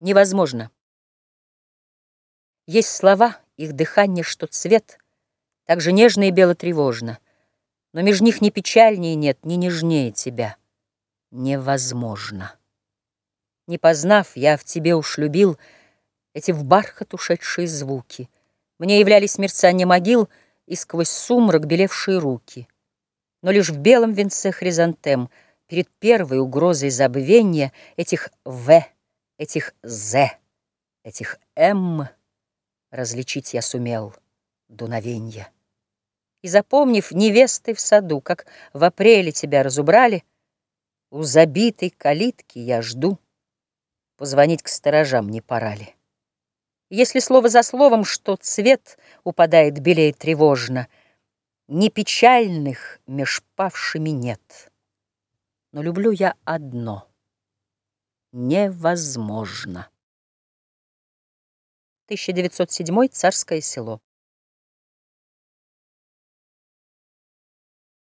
Невозможно. Есть слова, их дыхание, что цвет, Так же нежно и бело-тревожно, Но меж них ни печальнее нет, ни нежнее тебя. Невозможно. Не познав, я в тебе уж любил Эти в бархат ушедшие звуки. Мне являлись мерцания могил И сквозь сумрак белевшие руки. Но лишь в белом венце хризантем Перед первой угрозой забвения Этих «в» Этих «з», этих «м» Различить я сумел дуновенья. И запомнив невесты в саду, Как в апреле тебя разубрали, У забитой калитки я жду, Позвонить к сторожам не пора ли. Если слово за словом, что цвет Упадает белее тревожно, Не печальных меж павшими нет, Но люблю я одно — невозможно. 1907 Царское село.